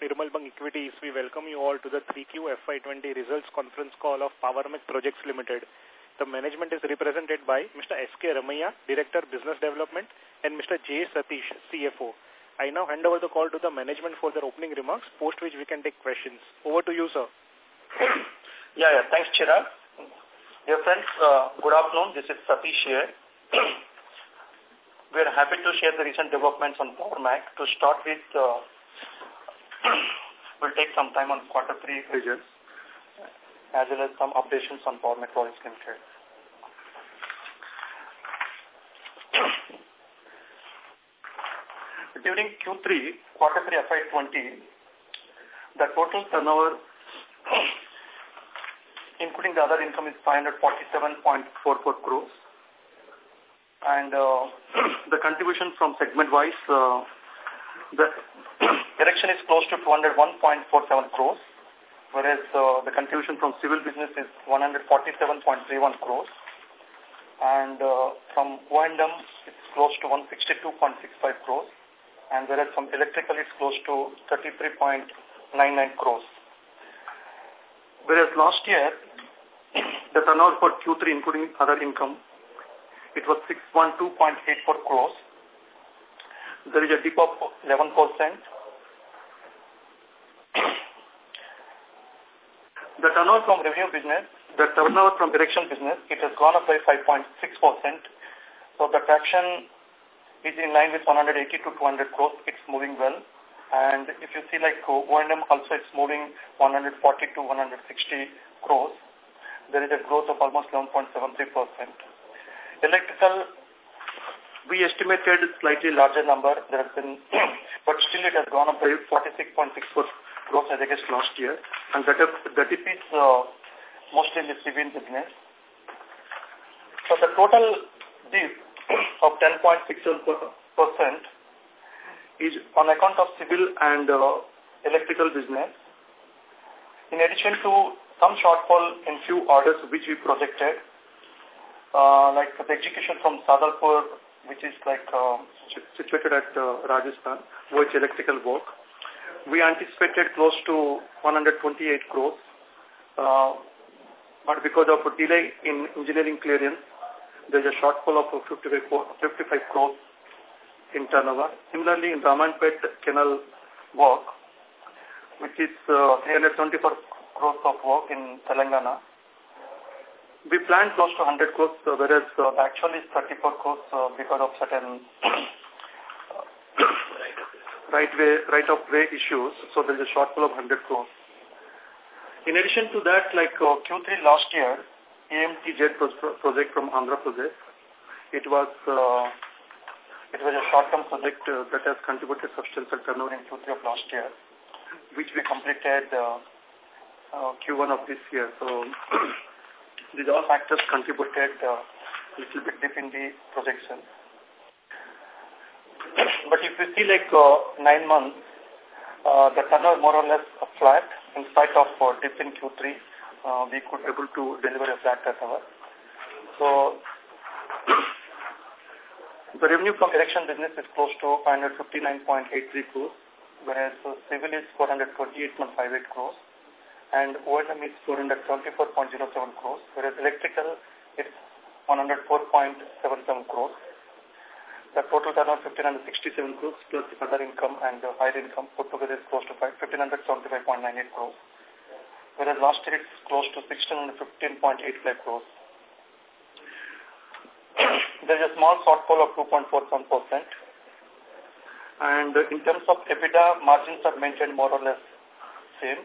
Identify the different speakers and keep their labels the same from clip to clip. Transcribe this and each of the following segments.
Speaker 1: Nirmal Bang Equities, we welcome you all to the 3Q FY20 results conference call of Power Mech Projects Limited. The management is represented by Mr. S.K. Ramaiah, Director Business Development, and Mr. J. Satish, CFO. I now hand over the call to the management for their opening remarks, post which we can take questions. Over to you, sir.
Speaker 2: Yeah, yeah. Thanks, Chirag. Dear friends, uh, good afternoon. This is Satish here. we are happy to share the recent developments on Power Mech. To start with, uh, we'll take some time on quarter three results, as well as some updations on Power Mech Limited. During Q3, quarter three FY20, the total turnover, including the other income, is 547.44 crores and uh, the contribution from segment-wise, uh, the erection is close to 201.47 crores, whereas uh, the contribution from civil business is 147.31 crores, and uh, from O&M it's close to 162.65 crores, and whereas from electrical it's close to 33.99 crores. Whereas last year, the turnover for Q3, including other income, it was 612.84 crores. There is a dip of 11%. the turnover from revenue business, the turnover from erection business, it has gone up by 5.6%. So the traction is in line with 180 to 200 crores. It's moving well. And if you see like O&M also it's moving 140 to 160 crores. There is a growth of almost 11.73 percent. Electrical, we estimated slightly larger number. There has been, but still it has gone up by 46.6% growth as against last year. And that, the dip is uh, mostly in the civil business. So the total dip of 10.67% is on account of civil and uh, electrical business. In addition to some shortfall in few orders which we projected, uh, like the execution from Sadalpur, which is like uh, situated at uh, Rajasthan, which electrical work. We anticipated close to 128 crores, uh, but because of a delay in engineering clearance, there's a shortfall of 55, 55 crores in turnover. Similarly, in Ramanpet Canal work, which is uh, 324 crores of work in Telangana, we planned close to 100 crores, uh, whereas uh, actually 34 crores uh, because of certain right way, right of way issues. So there is a shortfall of 100 crores. In addition to that, like uh, Q3 last year, AMTZ project from Andhra Pradesh, it was uh, it was a short-term project uh, that has contributed substantial turnover in Q3 of last year, which we completed uh, uh, Q1 of this year. So These all factors contributed a uh, little bit dip in the projection. but if you see like uh, nine months, uh, the turnover more or less flat in spite of uh, dip in Q3. Uh, we could able to deliver a flat turnover. So the revenue from erection business is close to 559.83 crores, whereas uh, civil is 428.58 crores and O&M is 424.07 crores, whereas electrical is 104.77 crores. The total turnover 1567 crores plus the other income and the higher income put together is close to 1575.98 crores. Whereas last year it's close to 1615.85 crores. there is a small shortfall of 2.41%. And in terms of EBITDA, margins are maintained more or less same.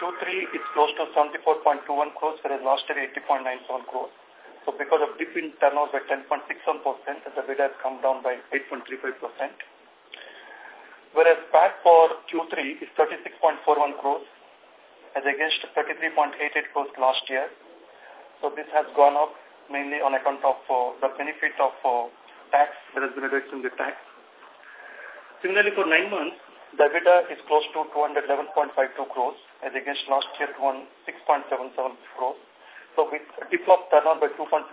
Speaker 2: Q3, it's close to 74.21 crores, whereas last year 80.97 crores. So because of dip in turnover by 10.61%, the EBITDA has come down by 8.35%. Whereas PAT for Q3 is 36.41 crores, as against 33.88 crores last year. So this has gone up mainly on account of uh, the benefit of uh, tax. There has been a reduction in the tax. Similarly, for nine months, the EBITDA is close to 211.52 crores as against last year 6.77 crores. So with a dip of turnover by 2.47%,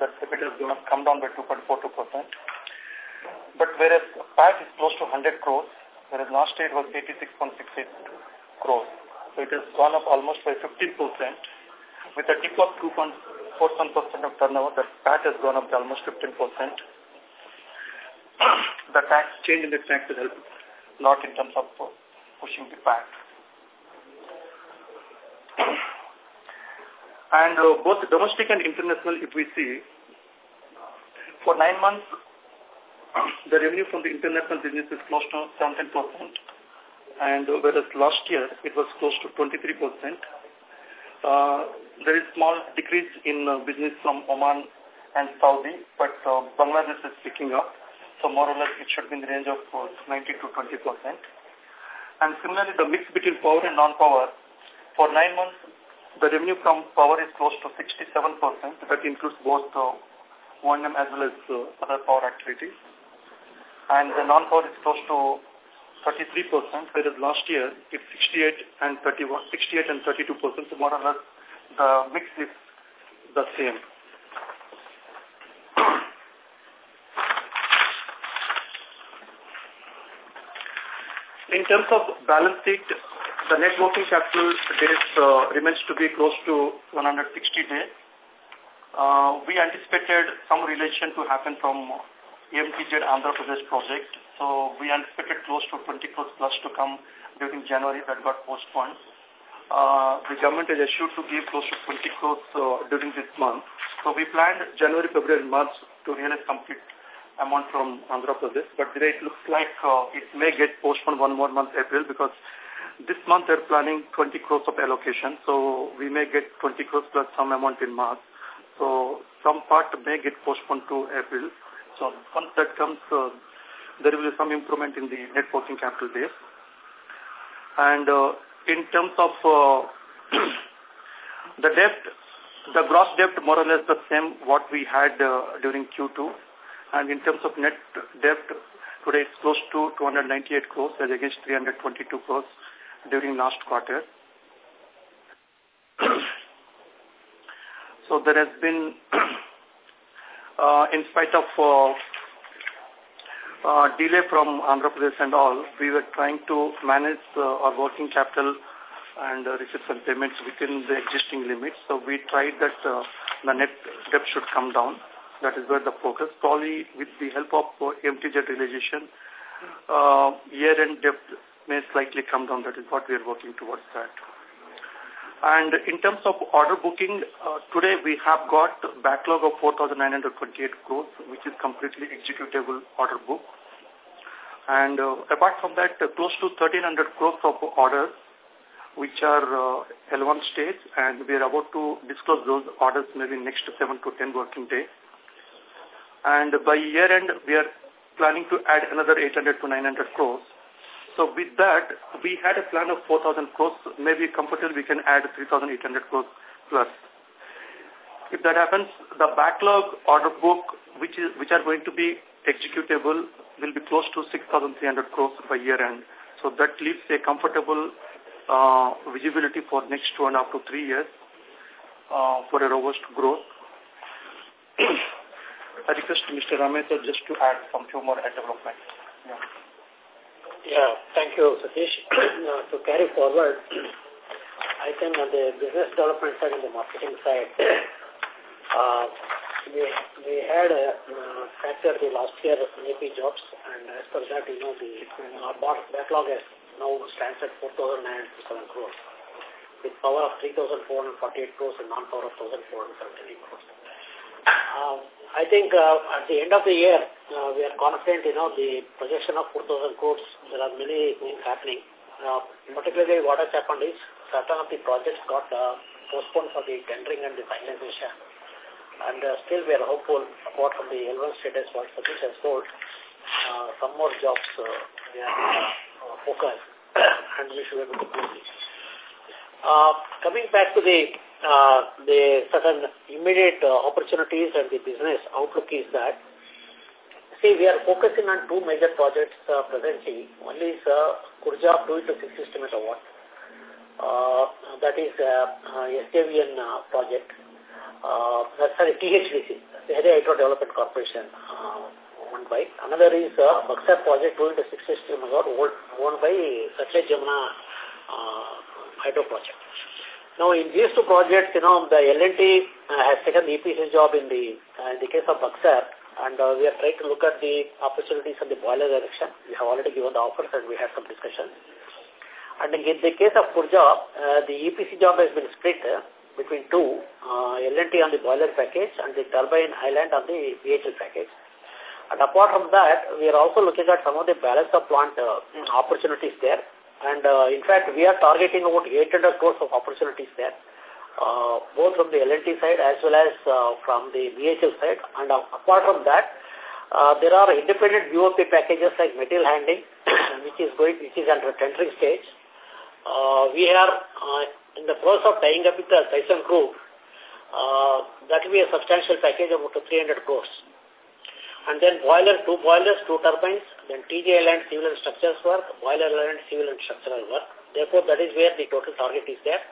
Speaker 2: that EBITDA has come down by 2.42%. But whereas PAT is close to 100 crores whereas last year it was 86.68 crores. So it has gone up almost by 15%. With a dip of 2.47% of turnover, the PAT has gone up by almost 15%. the tax change in the tax has helped a lot in terms of pushing the PAT. And uh, both domestic and international, if we see, for nine months, the revenue from the international business is close to 17%, and whereas last year it was close to 23%. Uh, there is small decrease in uh, business from Oman and Saudi, but uh, Bangladesh is picking up. So more or less it should be in the range of uh, 90 to 20 percent. And similarly, the mix between power and non-power, for nine months, the revenue from power is close to 67 percent. That includes both uh, O&M as well as uh, other power activities. And the non-power is close to 33 percent, whereas last year it's 68 and 31, 68 and 32 percent. So more or less the mix is the same. In terms of balance sheet, the net working capital days uh, remains to be close to 160 days. Uh, we anticipated some relation to happen from AMTZ Andhra Pradesh project. So we anticipated close to 20 crores plus to come during January that got postponed uh, the government has issued to give close to 20 crores uh, during this month. So we planned January, February, March to realize complete amount from Andhra Pradesh, but today it looks like uh, it may get postponed one more month, April, because this month they're planning 20 crores of allocation, so we may get 20 crores plus some amount in March. So some part may get postponed to April. So once that comes, uh, there will be some improvement in the net working capital base. And uh, in terms of uh, the debt, the gross debt more or less the same what we had uh, during Q2. And in terms of net debt, today it's close to 298 crores as against 322 crores during last quarter. so there has been, uh, in spite of uh, uh, delay from Andhra Pradesh and all, we were trying to manage uh, our working capital and uh, receipts and payments within the existing limits. So we tried that uh, the net debt should come down. That is where the focus. Probably with the help of uh, MTZ realization, uh, year-end debt may slightly come down. That is what we are working towards that. And in terms of order booking, uh, today we have got backlog of 4,928 crores, which is completely executable order book. And uh, apart from that, uh, close to 1,300 crores of orders, which are uh, L1 stage, and we are about to disclose those orders maybe next 7 to 10 working days. And by year end, we are planning to add another 800 to 900 crores. So with that, we had a plan of 4,000 crores. Maybe comfortably we can add 3,800 crores plus. If that happens, the backlog order book, which is which are going to be executable, will be close to 6,300 crores by year end. So that leaves a comfortable uh, visibility for next two and a half to three years uh, for a robust growth. I request Mr. Ramesh just to add some few more development.
Speaker 3: Yeah. Thank you, Satish. uh, to carry forward, I think on the business development side and the marketing side, uh, we, we had a uh, factor the last year AP jobs, and as per that, you know, the uh, backlog has now stands at 4,907 crores, with power of 3,448 crores and non-power of 1,473 crores. Uh, I think uh, at the end of the year, uh, we are confident, you know, the projection of 4,000 crores, there are many things happening. Uh, particularly what has happened is certain of the projects got uh, postponed for the tendering and the finalization. And uh, still we are hopeful, apart from the L1 status what Satish has told, uh, some more jobs uh, we are uh, focused and we should be able to do this. Uh, coming back to the uh, the certain immediate uh, opportunities and the business outlook is that, see, we are focusing on two major projects uh, presently. One is uh, Khurja 2 into 6 system megawatt. Uh, that is uh, uh, SJVN uh, project. Uh, sorry, THDC, the Area Hydro Development Corporation, uh, owned by. Another is uh, Buxar project going to 660 megawatt owned by Satluj Jamuna uh, hydro project. Now, in these two projects, you know, the L&T uh, has taken the EPC job in the, uh, in the case of Buxar, and uh, we are trying to look at the opportunities in the boiler direction. We have already given the offers and we had some discussions. And in the case of Khurja, uh, the EPC job has been split uh, between two, uh, L&T on the boiler package and the turbine island on the BHEL package. And apart from that, we are also looking at some of the balance of plant uh, opportunities there. And uh, in fact, we are targeting about 800 crores of opportunities there, uh, both from the L&T side as well as uh, from the BHEL side. And uh, apart from that, uh, there are independent BOP packages like material handling, which is going, which is under tendering stage. Uh, we are uh, in the process of tying up with the Thyssen Group. Uh, that will be a substantial package of about 300 crores and then boiler, two boilers, two turbines, then TJL and civil and structures work, boiler and civil and structural work. Therefore, that is where the total target is there.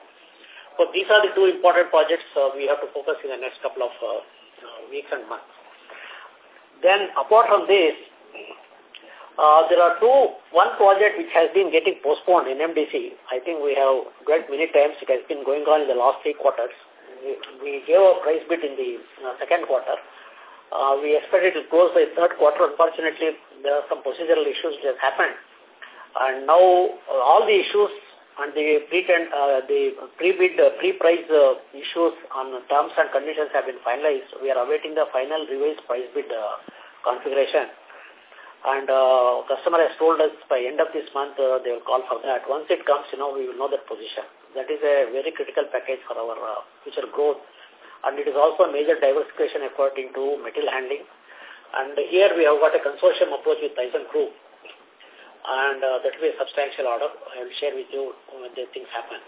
Speaker 3: So these are the two important projects uh, we have to focus in the next couple of uh, uh, weeks and months. Then, apart from this, uh, there are two, one project which has been getting postponed in MDC. I think we have got many times. It has been going on in the last three quarters. We, we gave a price bid in the uh, second quarter. Uh, we expected to close by third quarter. Unfortunately, there are some procedural issues that happened. And now uh, all the issues and the pre uh, the pre-bid, uh, pre-price uh, issues on terms and conditions have been finalized. We are awaiting the final revised price bid uh, configuration. And uh, customer has told us by end of this month uh, they will call for that. Once it comes, you know, we will know that position. That is a very critical package for our future growth and it is also a major diversification effort into metal handling. And here we have got a consortium approach with Thyssen Group, and uh, that will be a substantial order. I will share with you when the things happen.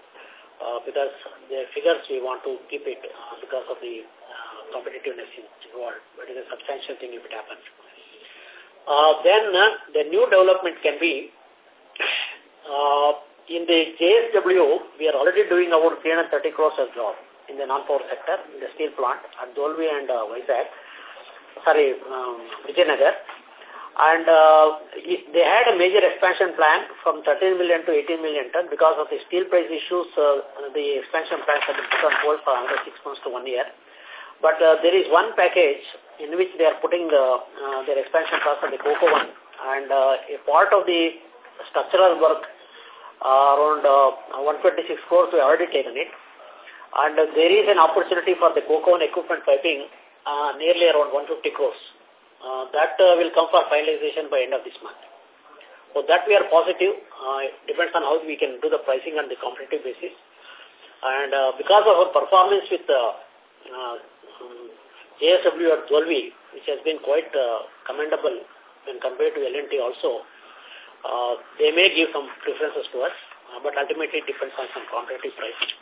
Speaker 3: Uh, because the figures we want to keep it uh, because of the uh, competitiveness involved, but it is a substantial thing if it happens. Uh, then uh, the new development can be uh, in the JSW, we are already doing about 330 crores of job in the non-power sector, in the steel plant at Dolvi and uh, Vizag, sorry, um, Vijayanagar. And uh, they had a major expansion plan from 13 million to 18 million ton because of the steel price issues. Uh, the expansion plans have been put on hold for another six months to one year. But uh, there is one package in which they are putting uh, uh, their expansion plans on the COCO one. And uh, a part of the structural work, uh, around uh, 126 crores, we already taken it. And there is an opportunity for the COCO and equipment piping uh, nearly around 150 crores. Uh, that uh, will come for finalization by end of this month. So that we are positive. Uh, depends on how we can do the pricing on the competitive basis. And uh, because of our performance with uh, uh, JSW at Dolvi, which has been quite uh, commendable when compared to L&T also, uh, they may give some preferences to us, uh, but ultimately it depends on some competitive pricing.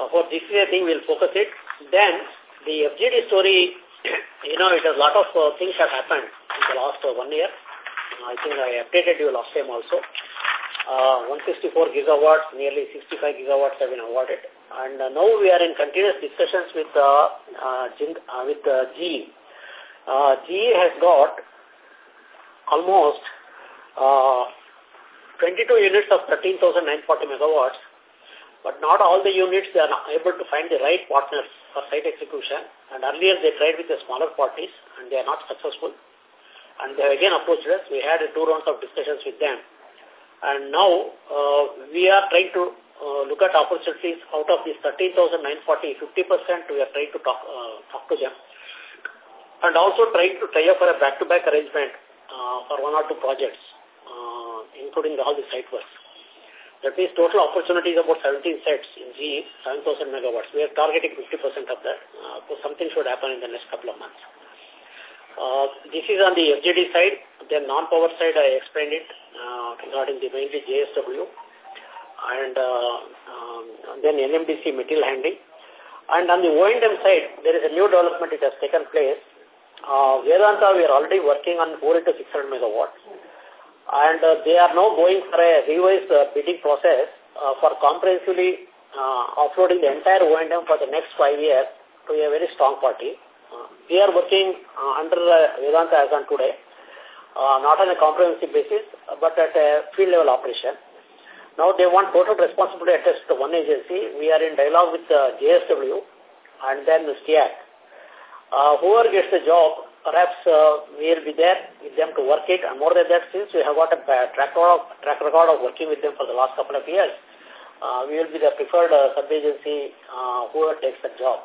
Speaker 3: Uh, for this year, I think we'll focus it. Then, the FGD story, you know, it has a lot of uh, things have happened in the last uh, one year. I think I updated you last time also. Uh, 164 gigawatts, nearly 65 gigawatts have been awarded. And uh, now we are in continuous discussions with uh, uh, uh with uh, GE. Uh, GE has got almost uh, 22 units of 13,940 megawatts but not all the units, they are able to find the right partners for site execution. And earlier they tried with the smaller parties and they are not successful. And they again approached us. We had two rounds of discussions with them. And now uh, we are trying to uh, look at opportunities out of these 13,940, 50% we are trying to talk, uh, talk to them. And also trying to try for a back-to-back -back arrangement uh, for one or two projects, uh, including all the site works. That means total opportunity is about 17 sets in GE, 7,000 megawatts. We are targeting 50% of that. Uh, so something should happen in the next couple of months. Uh, this is on the FGD side. Then non-power side, I explained it uh, regarding the mainly JSW. And uh, um, then NMDC material handling. And on the O&M side, there is a new development that has taken place. Uh, Vedanta, we are already working on 4 to 600 megawatts and uh, they are now going for a revised uh, bidding process uh, for comprehensively offloading the entire O&M for the next five years to a very strong party. We are working under Vedanta as on today, not on a comprehensive basis, but at a field level operation. Now they want total responsibility attached to one agency. We are in dialogue with uh, JSW and then STEAG. Uh, whoever gets the job, perhaps uh, we will be there with them to work it. And more than that, since we have got a track record of, track record of working with them for the last couple of years, uh, we will be the preferred uh, sub-agency uh, whoever takes the job.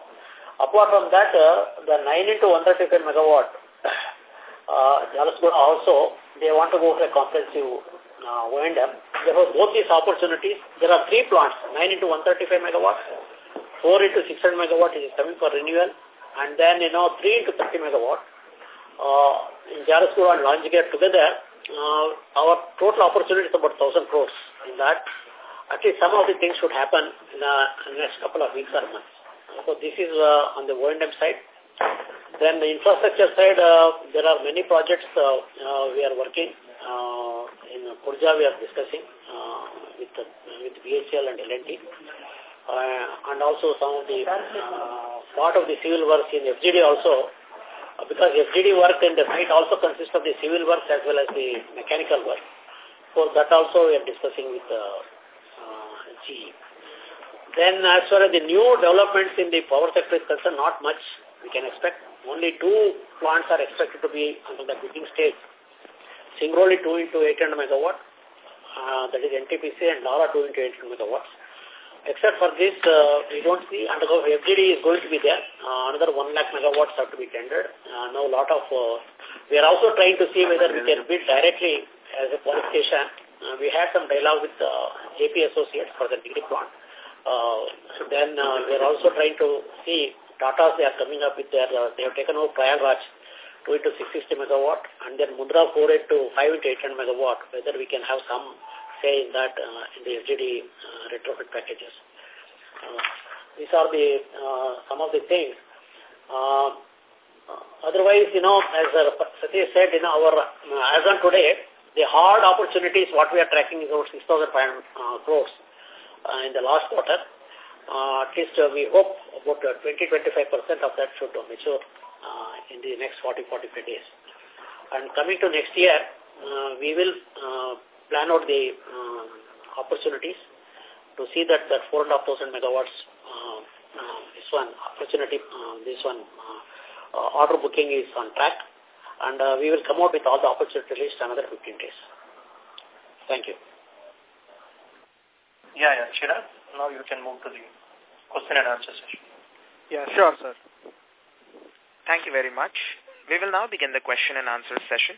Speaker 3: Apart from that, uh, the 9 into 135 megawatt, uh, also, they want to go for a comprehensive uh, O&M. Therefore, both these opportunities, there are three plants, 9 into 135 megawatt, 4 into 600 megawatt is coming for renewal, and then, you know, 3 into 30 megawatt. Uh, in Jharsuguda and Lanjigarh together, uh, our total opportunity is about 1,000 crores in that. At least some of the things should happen in the next couple of weeks or months. So this is uh, on the O&M side. Then the infrastructure side, uh, there are many projects uh, uh, we are working. Uh, in Khurja, we are discussing uh, with uh, with BHEL and L&T. Uh, and also some of the uh, part of the civil works in FGD also, because FGD work in the site also consists of the civil works as well as the mechanical work. So that also we are discussing with uh, uh, GE. Then as far as the new developments in the power sector is concerned, not much we can expect. Only two plants are expected to be under the bidding stage. Singrauli 2 into 800 megawatt, uh, that is NTPC, and Lara 2 into 800 megawatts. Except for this, uh, we don't see, and FGD is going to be there. Uh, another 1 lakh megawatts have to be tendered. Uh, now a lot of, uh, we are also trying to see whether we can bid directly as a qualification. Uh, we had some dialogue with uh, JP Associates for the degree plant. Uh, then uh, we are also trying to see Tata, they are coming up with their, uh, they have taken over Prayagraj 2 into 660 megawatt and then Mundra 4 into 5 into 800 megawatt, whether we can have some say in that uh, in the FGD uh, retrofit packages. Uh, these are the some of the things. Otherwise, you know, as uh, Satish said, in our, as on today, the hard opportunities, what we are tracking is about 6,500 uh, crores uh, in the last quarter. Uh, at least uh, we hope about 20-25% of that should mature uh, in the next 40-45 days. And coming to next year, we will plan out the uh, opportunities to see that that 4,500 megawatts, uh, uh, this one opportunity, uh, this one uh, uh, order booking is on track. And uh, we will come out with all the opportunity list another 15 days. Thank you.
Speaker 2: Yeah, yeah, Chirag, now you can move to the question and answer session.
Speaker 1: Yeah, sure, sir.
Speaker 4: Thank you very much. We will now begin the question and answer session.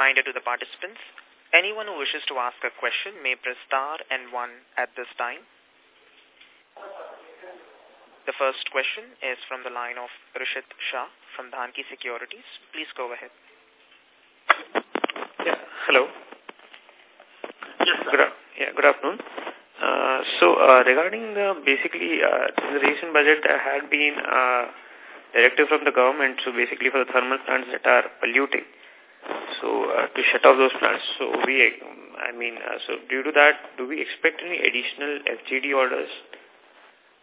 Speaker 4: Reminder to the participants, anyone who wishes to ask a question may press star and one at this time. The first question is from the line of Rishit Shah from Dhanki Securities. Please go ahead.
Speaker 5: Yeah, hello.
Speaker 2: Yes, sir.
Speaker 5: Good, yeah, good afternoon. Uh, so uh, regarding the basically uh, the recent budget there had been uh, directive from the government so basically for the thermal plants that are polluting uh, to shut off those plants so we I mean uh, so due to that do we expect any additional FGD orders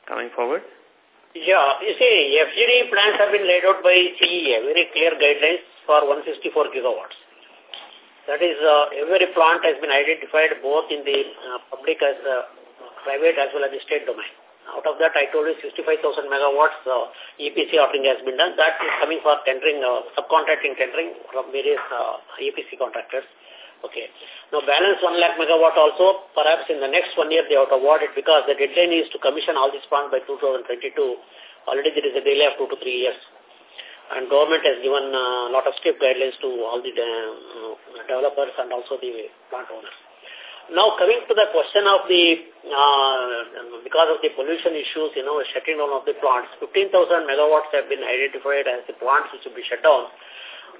Speaker 5: coming forward
Speaker 3: Yeah, you see, FGD plans have been laid out by CEA, very clear guidelines for 164 gigawatts. That is, uh, every plant has been identified both in the uh, public as uh, private as well as the state domain. Out of that, I told you 65,000 megawatts uh, EPC ordering has been done. That is coming for tendering, uh, subcontracting tendering from various uh, EPC contractors. Okay. Now, balance 1 lakh megawatt also, perhaps in the next one year they have to award it because the deadline is to commission all these plants by 2022. Already there is a delay of two to three years. And government has given a lot of strict guidelines to all the uh, developers and also the plant owners. Now coming to the question of the, uh, because of the pollution issues, you know, shutting down of the plants, 15,000 megawatts have been identified as the plants which will be shut down.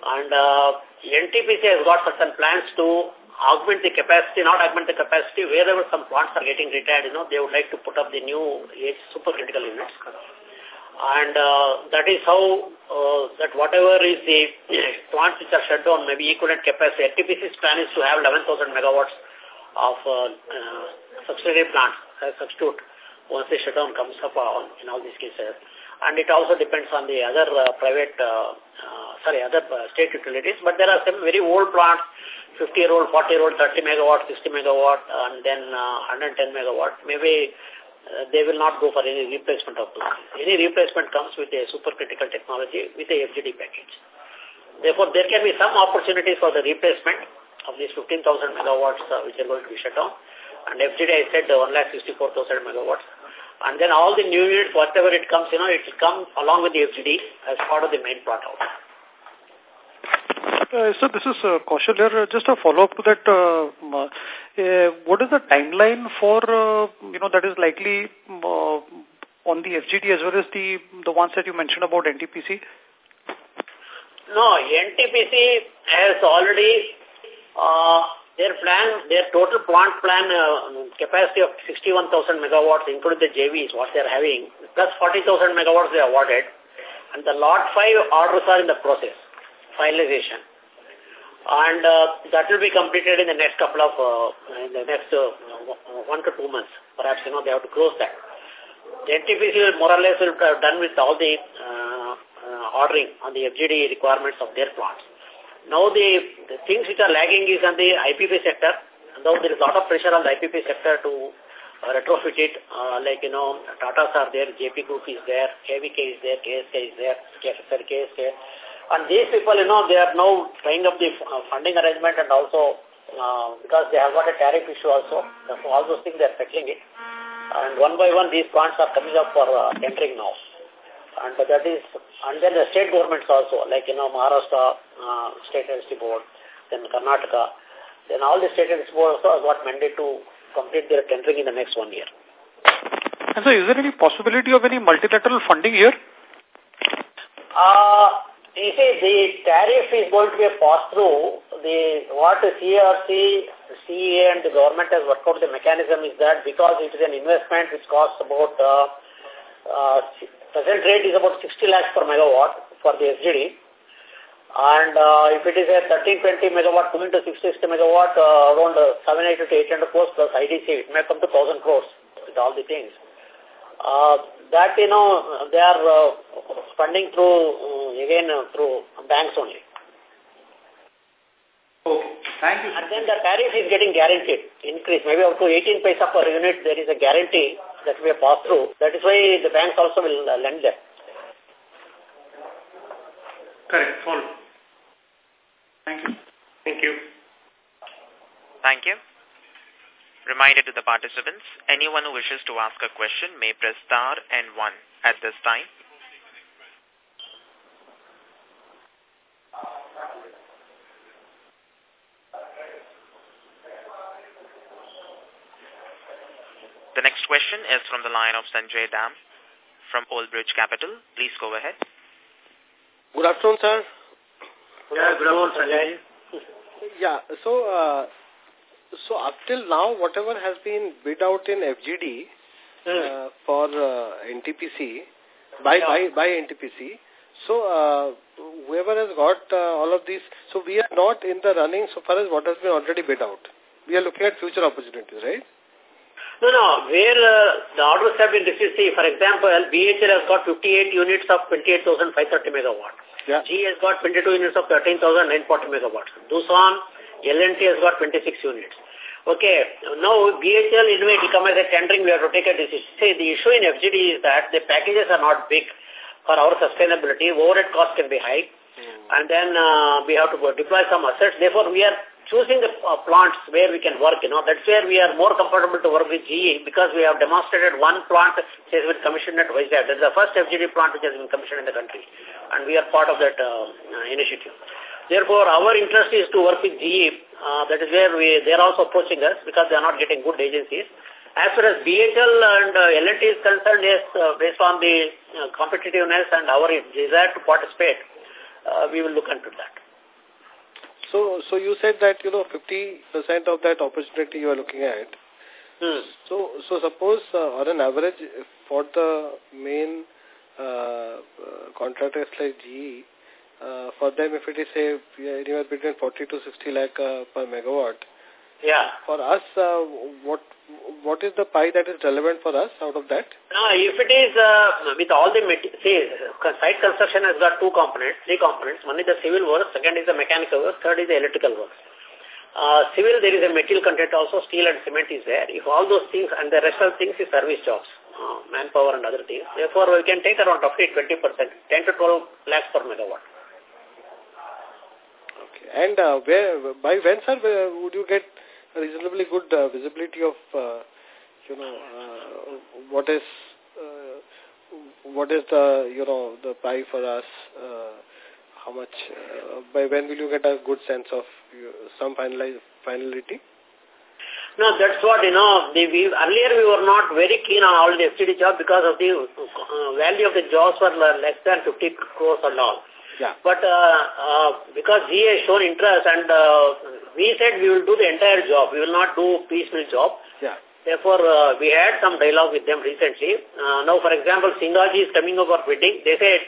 Speaker 3: And uh, NTPC has got certain plans to augment the capacity, not augment the capacity, wherever some plants are getting retired, you know, they would like to put up the new age supercritical units. And uh, that is how uh, that whatever is the plants which are shut down, maybe equivalent capacity. NTPC's plan is to have 11,000 megawatts of uh, uh, subsidiary plants as substitute once the shutdown comes up on, in all these cases. And it also depends on the other uh, private, uh, uh, sorry, other uh, state utilities. But there are some very old plants, 50-year-old, 40-year-old, 30 megawatt, 60 megawatt, and then uh, 110 megawatt. Maybe uh, they will not go for any replacement of plants. Any replacement comes with a supercritical technology with a FGD package. Therefore, there can be some opportunities for the replacement of these 15,000 megawatts uh, which are going to be shut down. And FGD, I said, uh, 1,64,000 megawatts. And then all the new units, whatever it comes, you know, it will come along with the FGD as part of the main plot out.
Speaker 6: Uh, so this is uh, Kaushal here. Uh, just a follow-up to that. Uh, uh, what is the timeline for, uh, you know, that is likely uh, on the FGD as well as the the ones that you mentioned about NTPC?
Speaker 3: No, NTPC has already uh, their plan, their total plant plan uh, capacity of 61,000 megawatts, including the JVs, what they are having, plus 40,000 megawatts they awarded. And the lot 5 orders are in the process, finalization. And uh, that will be completed in the next couple of, uh, in the next uh, one to two months. Perhaps, you know, they have to close that. The NTPC will more or less will have done with all the uh, uh, ordering on the FGD requirements of their plants. Now the, the things which are lagging is on the IPP sector. Now there is a lot of pressure on the IPP sector to uh, retrofit it. Uh, like, you know, Tatas are there, JP Group is there, KVK is there, KSK is there, KFSR, KSK. And these people, you know, they are now trying up the uh, funding arrangement and also uh, because they have got a tariff issue also. So all those things they are settling it. And one by one, these plants are coming up for uh, tendering now and that is, and then the state governments also, like, you know, Maharashtra uh, State Electricity Board, then Karnataka, then all the state electricity boards also have got mandate to complete their tendering in the next one year.
Speaker 6: And so is there any possibility of any multilateral funding here?
Speaker 3: Uh, you see, the tariff is going to be a pass-through. The, what the CRC, CEA and the government has worked out the mechanism is that because it is an investment which costs about uh, uh, present rate is about 60 lakhs per megawatt for the FGD. And uh, if it is a 1320 megawatt moving to 660 megawatt, uh, around uh, 780 to 800 crores plus IDC, it may come to 1000 crores with all the things. Uh, that, you know, they are uh, funding through, uh, again, uh, through banks only.
Speaker 2: Okay. Thank you.
Speaker 3: And then the tariff is getting guaranteed, increase. Maybe up to 18 paisa per unit, there is a guarantee that we have passed through. That is why the banks also will uh, lend them.
Speaker 2: Correct. Follow. Thank you.
Speaker 6: Thank you.
Speaker 4: Thank you. Reminder to the participants, anyone who wishes to ask a question may press star and one at this time. The next question is from the line of Sanjay Dam from Old Bridge Capital. Please go ahead.
Speaker 7: Good afternoon, sir.
Speaker 2: Yeah, good afternoon, Sanjay.
Speaker 7: Yeah, so uh, so up till now, whatever has been bid out in FGD uh, for uh, NTPC by, by by NTPC, so uh, whoever has got uh, all of these, so we are not in the running so far as what has been already bid out. We are looking at future opportunities, right?
Speaker 3: No, no. Where uh, the orders have been received, see, for example, BHEL has got 58 units of 28,530 megawatt.
Speaker 7: Yeah.
Speaker 3: G has got 22 units of 13,940 megawatts. Doosan, L&T has got 26 units. Okay, now BHEL, in way, will come as a tendering, we have to take a decision. See, the issue in FGD is that the packages are not big for our sustainability. Overhead cost can be high. And then uh, we have to deploy some assets. Therefore, we are choosing the uh, plants where we can work, you know, that's where we are more comfortable to work with GE because we have demonstrated one plant which has been commissioned at Vizag. That's the first FGD plant which has been commissioned in the country. And we are part of that uh, uh, initiative. Therefore, our interest is to work with GE. Uh, that is where we they are also approaching us because they are not getting good agencies. As far as BHEL and uh, L&T is concerned, yes, uh, based on the uh, competitiveness and our desire to participate, uh, we will look into that.
Speaker 7: So, so you said that, you know, 50% of that opportunity you are looking at.
Speaker 3: Hmm.
Speaker 7: So, so suppose uh, on an average for the main uh, uh, contractors like GE, uh, for them if it is say anywhere between 40 to 60 lakh uh, per megawatt.
Speaker 3: Yeah.
Speaker 7: For us, uh, what what is the pie that is relevant for us out of that?
Speaker 3: No, if it is uh, with all the, see, site construction has got two components, three components. One is the civil work, second is the mechanical work, third is the electrical work. Uh, civil, there is a material content also, steel and cement is there. If all those things, and the rest of things is service jobs, uh, manpower and other things. Therefore, we can take around roughly 20%, 10 to 12 lakhs per megawatt.
Speaker 7: Okay. And uh, where, by when, sir, would you get reasonably good uh, visibility of, uh, you know, uh, what is uh, what is the, you know, the pie for us, uh, how much, uh, by when will you get a good sense of some finali finality?
Speaker 3: No, that's what, you know, the, we, earlier we were not very keen on all the FGD jobs because of the uh, value of the jobs were less than 50 crores and all.
Speaker 7: Yeah.
Speaker 3: But uh, uh, because he has shown interest and uh, we said we will do the entire job. We will not do piecemeal job.
Speaker 7: Yeah.
Speaker 3: Therefore, uh, we had some dialogue with them recently. Uh, now, for example, Singaji is coming over bidding. They said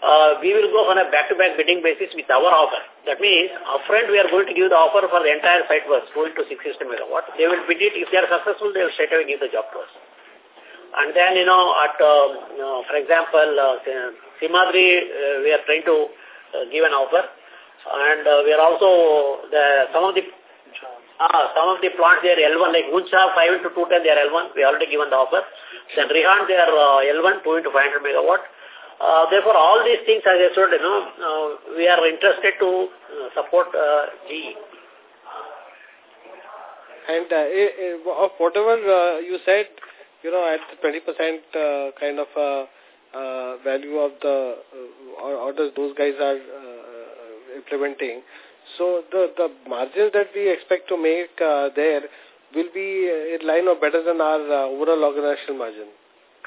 Speaker 3: uh, we will go on a back-to-back -back bidding basis with our offer. That means, upfront we are going to give the offer for the entire site work, going to 660 megawatt. They will bid it. If they are successful, they will straight away give the job to us. And then, you know, at, um, you know, for example, uh, Simhadri, uh, we are trying to uh, give an offer. And uh, we are also, the, some of the uh, some of the plants, they are L1, like Uncha 5 into 210, they are L1. We already given the offer. Then Rihand, they are uh, L1, 2 into 500 megawatt. Uh, therefore, all these things, as I said, you know, uh, we are interested to uh, support uh, GE.
Speaker 7: And uh, of whatever uh, you said, you know, at 20% uh, kind of uh, uh, value of the uh, orders those guys are uh, implementing, so the, the margins that we expect to make uh, there will be in line or better than our uh, overall organizational margin.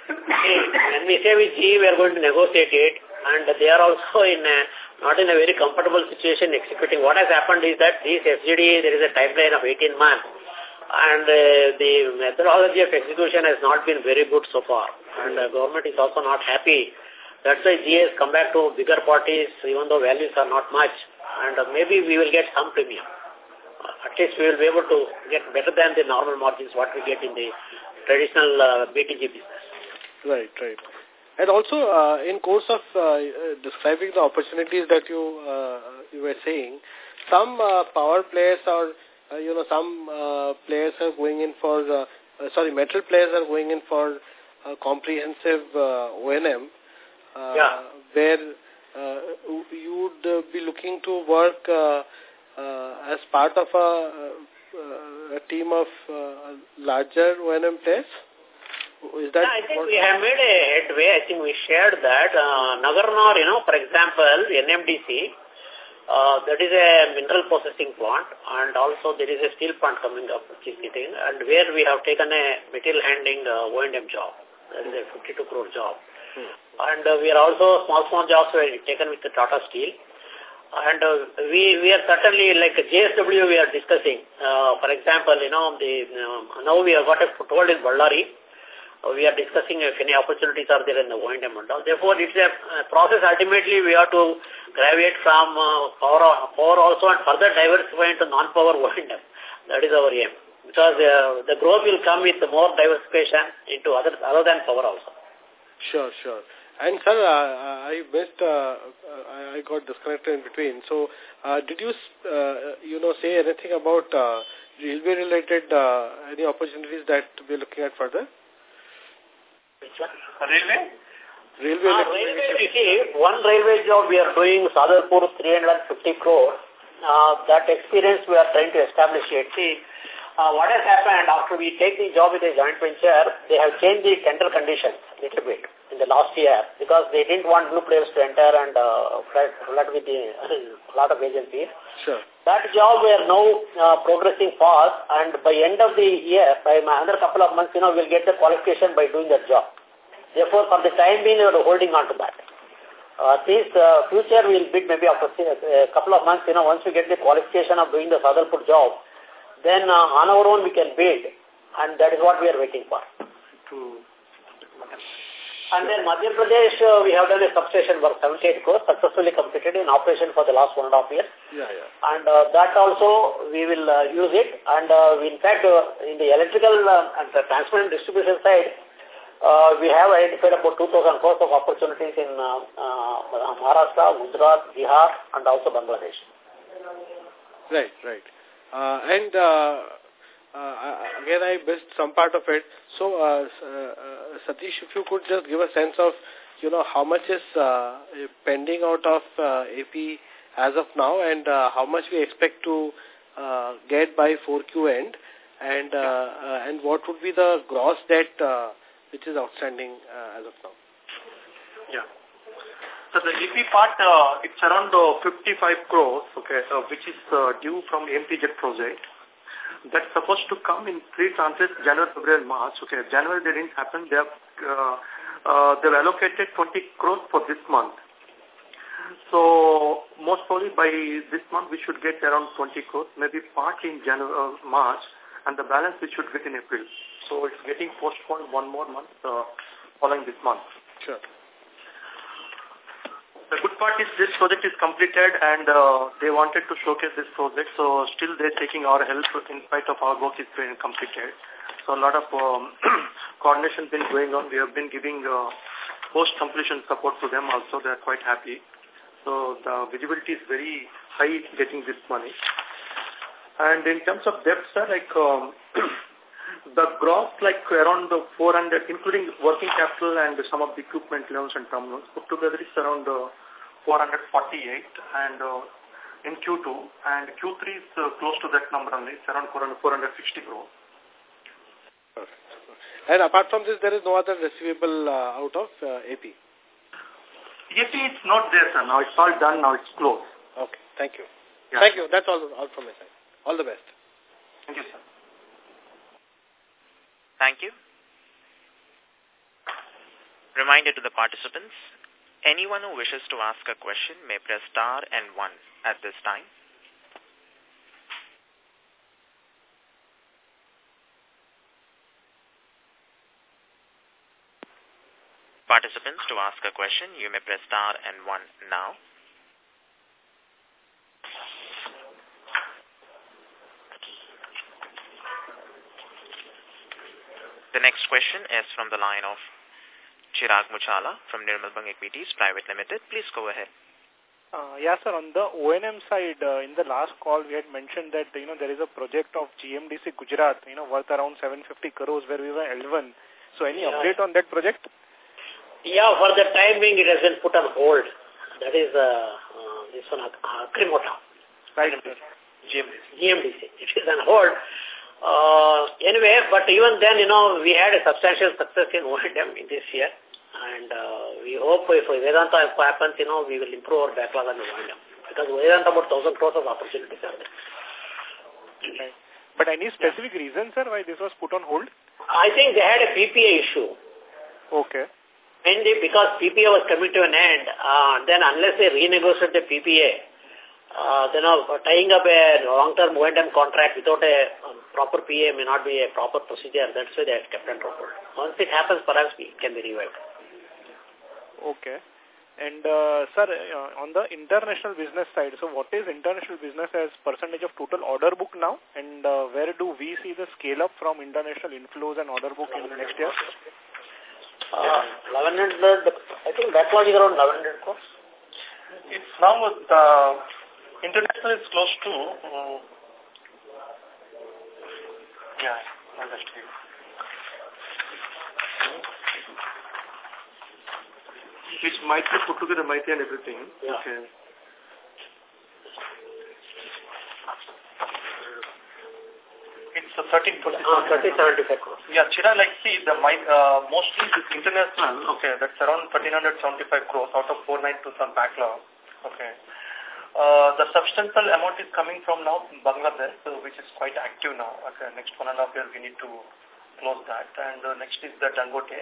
Speaker 3: when we say with GE, we are going to negotiate it, and they are also in a, not in a very comfortable situation executing. What has happened is that these FGD, there is a timeline of 18 months, and uh, the methodology of execution has not been very good so far, and the government is also not happy. That's why GE has come back to bigger parties, even though values are not much and uh, maybe we will get some premium. Uh, at least we will be able to get better than the normal margins what we get in the traditional uh, BTG business.
Speaker 7: Right, right. And also, uh, in course of uh, describing the opportunities that you uh, you were saying, some uh, power players or uh, you know some uh, players are going in for uh, uh, sorry metal players are going in for uh, comprehensive uh, O&M, uh,
Speaker 3: yeah.
Speaker 7: where uh, you would uh, be looking to work uh, uh, as part of a, uh, a team of uh, larger O&M players? Is that
Speaker 3: yeah, I think we have made a headway. I think we shared that. Uh, Nagarnar, you know, for example, NMDC, uh, that is a mineral processing plant and also there is a steel plant coming up, which is getting, and where we have taken a material handling uh, O&M job. That is a 52 crore job. Hmm. And uh, we are also, small, small jobs were taken with the Tata Steel. And uh, we we are certainly, like JSW we are discussing. Uh, for example, you know, the uh, now we have got a foothold in Ballari. Uh, we are discussing if any opportunities are there in the O&M and all. Therefore, it's a process. Ultimately, we have to gravitate from uh, power, power also and further diversify into non-power O&M. That is our aim. Because uh, the growth will come with more diversification into other, other than power also.
Speaker 7: Sure, sure. And sir, uh, I missed, uh, I got disconnected in between. So, uh, did you, uh, you know, say anything about uh, railway-related uh, any opportunities that we're looking at further?
Speaker 3: Which one?
Speaker 2: Railway?
Speaker 7: Railway.
Speaker 3: Uh, railway, you see, one railway job we are doing, Sadarpur 350 crore. Uh, that experience we are trying to establish it. See, uh, what has happened after we take the job with a joint venture, they have changed the tender conditions a little bit. in the last year because they didn't want new players to enter and uh, flood with the, a lot of agencies.
Speaker 7: Sure.
Speaker 3: That job we are now uh, progressing fast and by end of the year, by another couple of months, you know, we'll get the qualification by doing that job. Therefore, for the time being, we are holding on to that. Uh, this uh, future we'll bid maybe after a couple of months, you know, once we get the qualification of doing the Sadalpur job, then uh, on our own we can bid and that is what we are waiting for. And then Madhya Pradesh, uh, we have done a substation work, 78 crores, successfully completed in operation for the last one and a half years.
Speaker 7: Yeah, yeah.
Speaker 3: And uh, that also we will uh, use it. And uh, we, in fact, uh, in the electrical uh, and the transmission distribution side, uh, we have identified about 2,000 crores of opportunities in uh, uh, Maharashtra, Gujarat, Bihar, and also Bangladesh.
Speaker 7: Right, right. Uh, and uh, uh, again, I missed some part of it. So, uh, uh, Satish, if you could just give a sense of, you know, how much is uh, pending out of uh, AP as of now and uh, how much we expect to uh, get by 4Q end and uh, uh, and what would be the gross debt uh, which is outstanding uh, as of now?
Speaker 2: Yeah. So the AP part, uh, it's around uh, 55 crores, okay, uh, which is uh, due from AMTZ project that's supposed to come in three tranches, January, February, March. Okay, January they didn't happen. They have, uh, uh, they've allocated 20 crores for this month. So most probably by this month we should get around 20 crores, maybe part in January, uh, March, and the balance we should get in April. So it's getting postponed one more month uh, following this month.
Speaker 7: Sure.
Speaker 2: The good part is this project is completed and uh, they wanted to showcase this project. So still they're taking our help in spite of our work is being completed. So a lot of um, coordination has been going on. We have been giving uh, post-completion support to them also. They're quite happy. So the visibility is very high getting this money. And in terms of debt, sir, like um, the gross like around the 400, including working capital and some of the equipment loans and term loans, put together is around uh, 448 and uh, in Q2 and Q3 is uh, close to that number only, it's around 400, 460 crores.
Speaker 7: Perfect. And apart from this, there is no other receivable uh, out of uh, AP?
Speaker 2: AP is not there, sir. Now it's all done. Now it's closed.
Speaker 7: Okay. Thank you. Yeah. Thank you. That's all, all from my side. All the best.
Speaker 2: Thank you, sir.
Speaker 4: Thank you. Reminder to the participants, anyone who wishes to ask a question may press star and one at this time. Participants, to ask a question, you may press star and one now. The next question is from the line of Chirag Muchala from Nirmal Bang Equities Private Limited. Please go ahead.
Speaker 1: Uh, yeah, sir. On the O&M side, uh, in the last call, we had mentioned that, you know, there is a project of GMDC Gujarat, you know, worth around 750 crores where we were L1. So any yeah. update on that project?
Speaker 3: Yeah, for the time being, it has been put on hold. That is uh, uh, this one, uh, Krimota.
Speaker 1: Right,
Speaker 3: GMDC. GMDC. It is on hold. Uh, anyway, but even then, you know, we had a substantial success in O&M in this year. And uh, we hope if Vedanta happens, you know, we will improve our backlog on O&M. Because Vedanta about 1,000 crores of opportunities are there.
Speaker 1: But any specific yeah. reason, sir, why this was put on hold?
Speaker 3: I think they had a PPA issue.
Speaker 1: Okay.
Speaker 3: And they, because PPA was coming to an end, uh, then unless they renegotiate the PPA, uh, you know, tying up a long-term O&M contract without a um, proper PA may not be a proper procedure. That's why they have kept on hold. Once it happens, perhaps it can be revived.
Speaker 1: Okay. And, uh, sir, uh, on the international business side, so what is international business as percentage of total order book now? And uh, where do we see the scale up from international inflows and order book in the next year?
Speaker 3: Uh, 1100, I think backlog is around 1100 crores.
Speaker 2: It's now the International is close to, um, yeah, understood. Which might be put together, might and everything.
Speaker 3: Yeah.
Speaker 2: Okay. It's 13
Speaker 3: crores. Uh, 1375 crores.
Speaker 2: Yeah, Chira, like, see, the uh, mostly this international, okay, that's around 1375 crores out of 492 some backlog. Okay. Uh, the substantial amount is coming from now Bangladesh, uh, which is quite active now. Okay, next one and a half year we need to close that. And uh, next is the Dangote.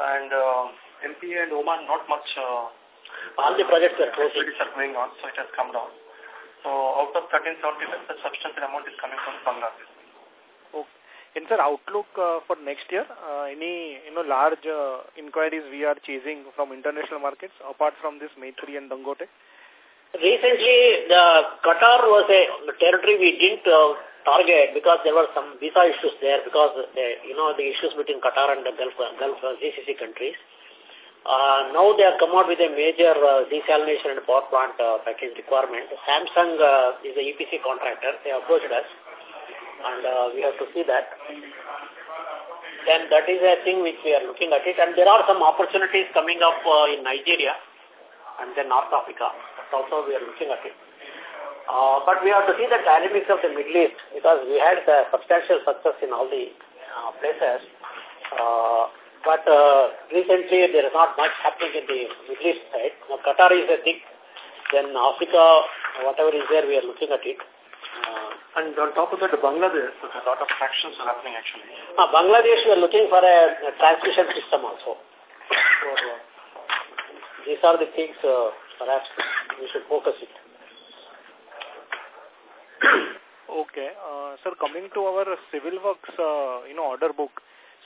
Speaker 2: And uh, MP and Oman, not much. Uh,
Speaker 3: All the projects are closing.
Speaker 2: are going on, so it has come down. So out of 1375, the substantial amount is coming from Bangladesh.
Speaker 1: Okay. In sir, outlook uh, for next year, uh, any you know large uh, inquiries we are chasing from international markets apart from this Maitree and Dangote?
Speaker 3: Recently, the Qatar was a territory we didn't uh, target because there were some visa issues there because, you know, the issues between Qatar and the Gulf, Gulf uh, GCC countries. Uh, now they have come out with a major uh, desalination and power plant uh, package requirement. Samsung uh, is the EPC contractor. They approached us and uh, we have to see that. Then that is a thing which we are looking at it. And there are some opportunities coming up uh, in Nigeria and then North Africa also we are looking at it. Uh, but we have to see the dynamics of the Middle East because we had the substantial success in all the uh, places. Uh, but uh, recently there is not much happening in the Middle East side. Now, Qatar is a thing. Then Africa, whatever is there, we are looking at it.
Speaker 2: Uh, and on top of that, Bangladesh, a lot of actions are happening actually.
Speaker 3: Uh, Bangladesh, we are looking for a, a transmission system also. So, uh, these are the things uh, perhaps we should focus it.
Speaker 1: okay. Uh, sir, coming to our civil works, uh, you know, order book.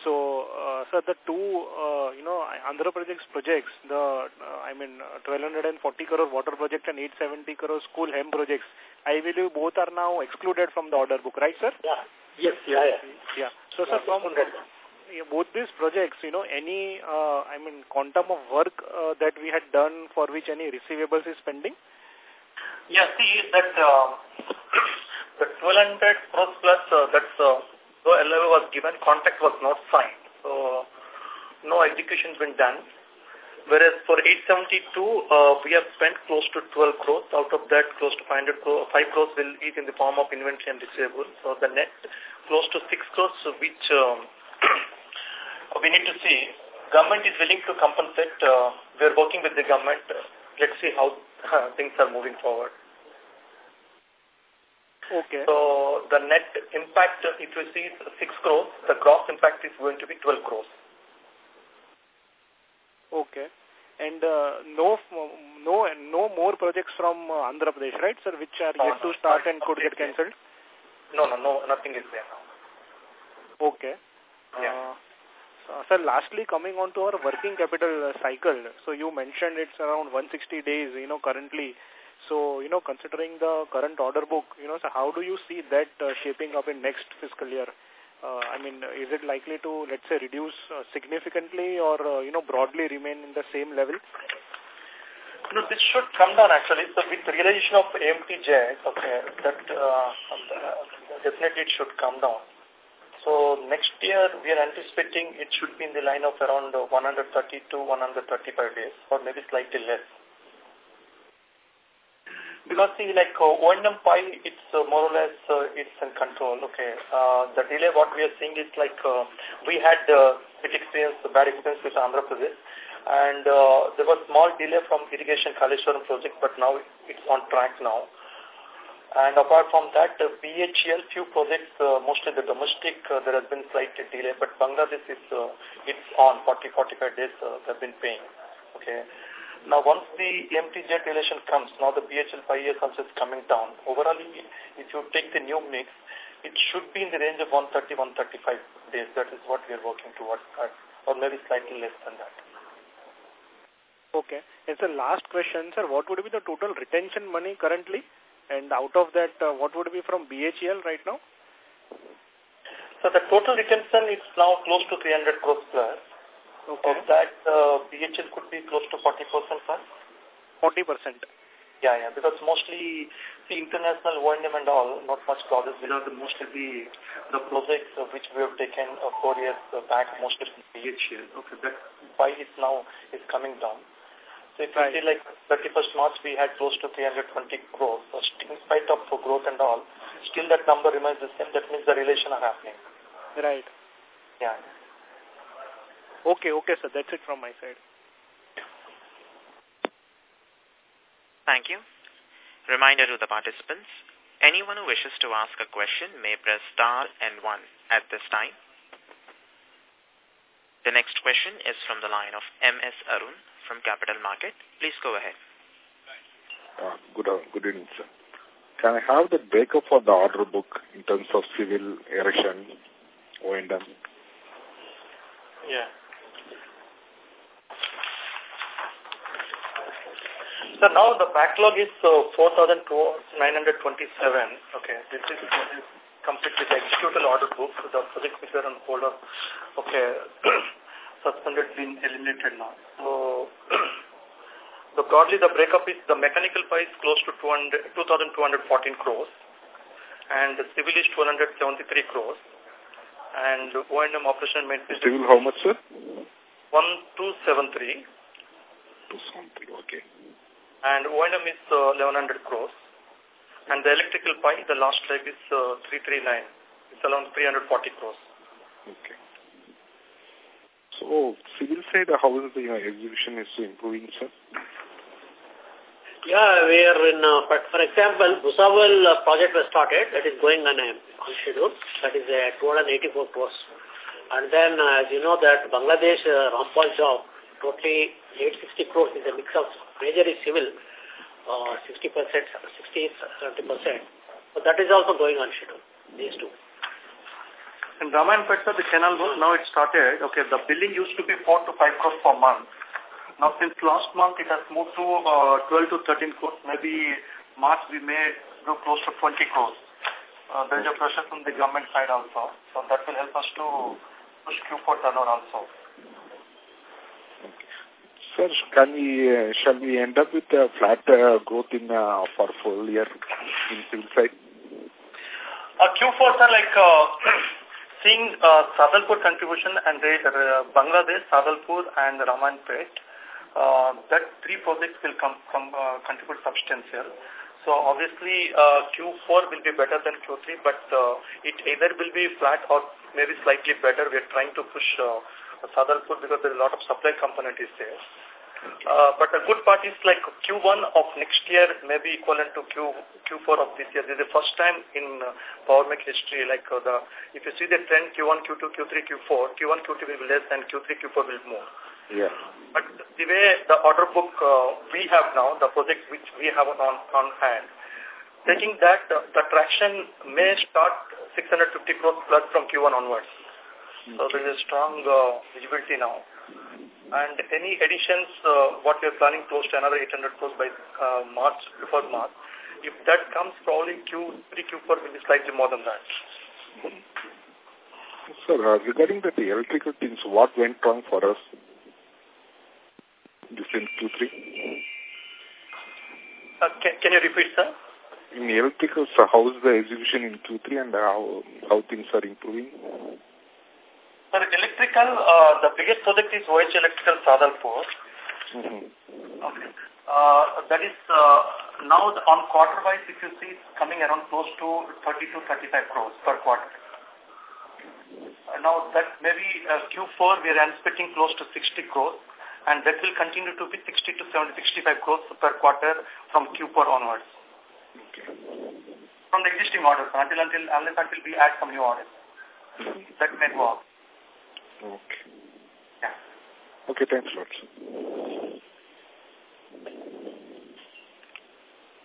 Speaker 1: So, uh, sir, the two, uh, you know, Andhra Projects projects, the, uh, I mean, 1240 crore water project and 870 crore school HEM projects, I believe both are now excluded from the order book, right, sir?
Speaker 3: Yeah. Yes, yeah, yeah.
Speaker 1: Yeah. So, sir, from both these projects, you know, any, uh, I mean, quantum of work uh, that we had done for which any receivables is pending?
Speaker 2: Yeah, see, that uh, the 1200 crores plus, uh, that's, uh, was given, contract was not signed. So, no execution has been done. Whereas for 872, uh, we have spent close to 12 crores. Out of that, close to 500 crores, 5 crores will be in the form of inventory and receivables. So the net close to 6 crores, which um, we need to see. Government is willing to compensate. Uh, we are working with the government. Uh, let's see how uh, things are moving forward.
Speaker 1: Okay.
Speaker 2: So the net impact, if you see 6 crores, the gross impact is going to be 12 crores.
Speaker 1: Okay. And uh, no no, no more projects from uh, Andhra Pradesh, right, sir, which are no, yet no, to start and could get cancelled?
Speaker 2: No, no, no, nothing is there now.
Speaker 1: Okay.
Speaker 2: Yeah.
Speaker 1: Uh, sir, lastly, coming on to our working capital cycle. So you mentioned it's around 160 days, you know, currently. So, you know, considering the current order book, you know, so how do you see that uh, shaping up in next fiscal year? Uh, I mean, is it likely to, let's say, reduce uh, significantly or, uh, you know, broadly remain in the same level?
Speaker 2: No, this should come down actually. So with realization of AMTZ, okay, that uh, definitely it should come down. So next year we are anticipating it should be in the line of around 130 to 135 days or maybe slightly less. Because see, like uh, O&M pile, it's uh, more or less uh, it's in control. Okay, uh, the delay what we are seeing is like uh, we had uh, bit experience, bad experience with Andhra Pradesh, and uh, there was small delay from irrigation Kaleshwaram project, but now it's on track now. And apart from that, uh, BHEL few projects, uh, mostly the domestic, uh, there has been slight delay, but Bangladesh is uh, it's on 40-45 days uh, they've been paying. Okay. Now, once the AMTZ relation comes, now the BHEL 5 years also is coming down. Overall, if you take the new mix, it should be in the range of 130, 135 days. That is what we are working towards, or maybe slightly less than that.
Speaker 1: Okay. And the last question, sir, what would be the total retention money currently? And out of that, uh, what would be from BHEL right now?
Speaker 2: So the total retention is now close to 300 crores plus.
Speaker 1: Okay.
Speaker 2: Of that, uh, BHEL could be close to 40% plus.
Speaker 1: 40%?
Speaker 2: Yeah, yeah, because mostly the international O&M and all, not much projects, because mostly the, the projects uh, which we have taken uh, four years back, mostly from BHEL. Okay, that why is now is coming down. So if right. you see like 31st March, we had close to 320 crores. So in spite of growth and all, still that number remains the same. That means the relation are happening.
Speaker 1: Right.
Speaker 2: Yeah.
Speaker 1: Okay, okay, sir. That's it from my side.
Speaker 4: Thank you. Reminder to the participants, anyone who wishes to ask a question may press star and one at this time. The next question is from the line of M.S. Arun from Capital Market. Please go ahead.
Speaker 8: Uh, good, uh, good evening, sir. Can I have the breakup for the order book in terms of civil, erection, O&M?
Speaker 2: Yeah. So now the backlog is uh, 4,927. Okay, this is, this is complete with the executable order book. So the project which are on hold of, okay, suspended been eliminated now. So the broadly the breakup is the mechanical price close to 200, 2,214 crores and the civil is 273 crores and O&M operation maintenance.
Speaker 8: Civil how much, sir?
Speaker 2: 1273.
Speaker 8: 273, okay
Speaker 2: and O&M is uh, 1100 crores. And the electrical pie, the last leg is uh, 339. It's around 340 crores.
Speaker 8: Okay. So, civil side, how is the uh, execution is improving, sir?
Speaker 3: Yeah, we are in, uh, for, example, Bhusawal uh, project was started, that is going on, a, on schedule, that is uh, 284 crores. And then, uh, as you know that Bangladesh uh, Rampal job, totally 860 crores is a mix of major is civil, uh, 60%, 60, 70%. But that is also going on schedule, these two.
Speaker 2: In Ramayana the canal work, now it started. Okay, the billing used to be 4 to 5 crores per month. Now, since last month, it has moved to uh, 12 to 13 crores. Maybe March, we may go close to 20 crores. Uh, there is a pressure from the government side also. So that will help us to push Q4 turnover also.
Speaker 8: Sir, can we, uh, shall we end up with a flat uh, growth in uh, for full year in civil side?
Speaker 2: Uh, Q4, sir, like uh, seeing uh, Sadalpur contribution and uh, Bangladesh, Sadalpur and Ramanpet, uh, that three projects will come, come uh, contribute substantial. So obviously uh, Q4 will be better than Q3, but uh, it either will be flat or maybe slightly better. We are trying to push uh, Sadalpur because there is a lot of supply component is there. Uh, but the good part is like Q1 of next year may be equivalent to Q, Q4 of this year. This is the first time in uh, Power Mech history, like uh, the, if you see the trend Q1, Q2, Q3, Q4, Q1, Q2 will be less and Q3, Q4 will be more.
Speaker 8: Yeah.
Speaker 2: But the way the order book uh, we have now, the projects which we have on, on hand, taking that, uh, the traction may start 650 crores plus from Q1 onwards. Okay. So there is a strong uh, visibility now. And any additions, uh, what we are planning close to another 800 crores by uh, March, before March. If that comes, probably Q3, Q4 will be slightly more than that.
Speaker 8: Sir, uh, regarding the electrical things, what went wrong for us this Q3?
Speaker 2: Uh, can, can you repeat, sir?
Speaker 8: In electrical, so how is the execution in Q3 and how, how things are improving?
Speaker 2: Sir, electrical, uh, the biggest project is OH Electrical Sadalpur.
Speaker 8: Mm -hmm.
Speaker 2: Okay. Uh, that is, uh, now the, on quarter-wise, if you see, it's coming around close to 30 to 35 crores per quarter. Uh, now, that maybe uh, Q4, we are anticipating close to 60 crores, and that will continue to be 60 to 70, 65 crores per quarter from Q4 onwards.
Speaker 8: Okay.
Speaker 2: From the existing orders, until, until, unless until we add some new orders. That may work.
Speaker 8: Okay.
Speaker 2: Yeah.
Speaker 8: Okay, thanks a lot.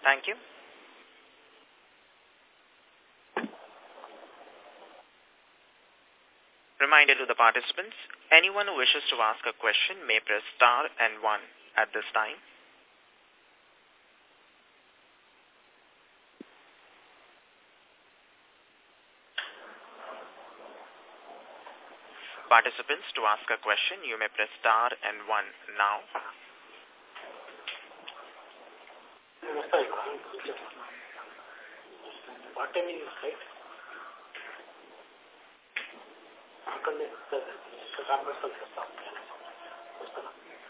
Speaker 4: Thank you. Reminder to the participants, anyone who wishes to ask a question may press star and one at this time. Participants, to ask a question, you may press star and one now.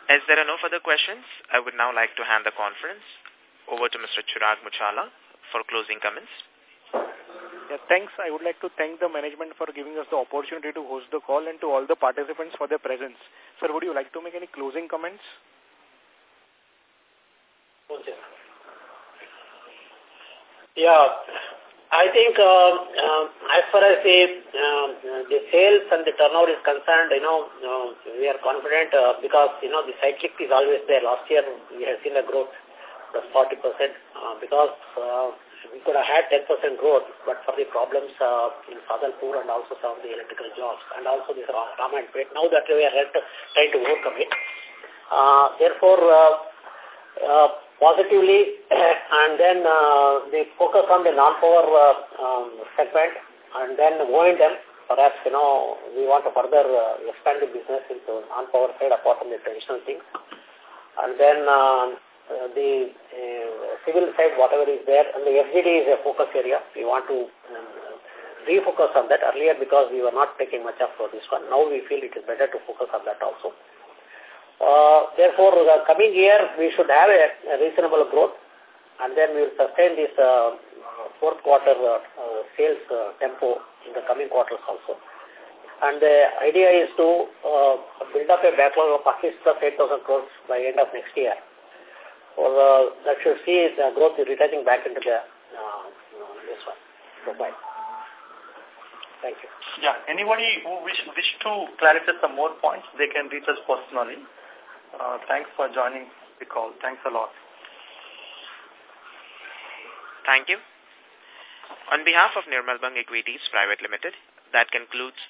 Speaker 4: As there are no further questions, I would now like to hand the conference over to Mr. Chirag Muchala for closing comments.
Speaker 1: Yeah, thanks. I would like to thank the management for giving us the opportunity to host the call and to all the participants for their presence. Sir, would you like to make any closing comments?
Speaker 3: Yeah, I think uh, uh, as far as the, uh, the sales and the turnover is concerned, you know, uh, we are confident uh, because, you know, the cyclic is always there. Last year we have seen a growth of 40% uh, because uh, we could have had 10% growth, but for the problems uh, in Sadalpur and also some of the electrical jobs and also this Rama and Pet. Now that we are trying to overcome it. Uh, therefore, uh, uh, positively and then uh, they focus on the non-power uh, um, segment and then O&M. Perhaps, you know, we want to further uh, expand the business into non-power side apart from the traditional things. And then uh, the uh, civil side, whatever is there, and the FGD is a focus area. We want to um, refocus on that earlier because we were not taking much of this one. Now we feel it is better to focus on that also. Uh, therefore, the coming year, we should have a, a reasonable growth and then we will sustain this uh, fourth quarter uh, uh, sales uh, tempo in the coming quarters also. And the idea is to uh, build up a backlog of at least 8,000 crores by end of next year. For uh, that should see the growth returning back into the uh, this one profile. Thank you.
Speaker 2: Yeah, anybody who wish, wish to clarify some more points, they can reach us personally. Uh, thanks for joining the call. Thanks a lot.
Speaker 4: Thank you. On behalf of Nirmal Bang Equities Private Limited, that concludes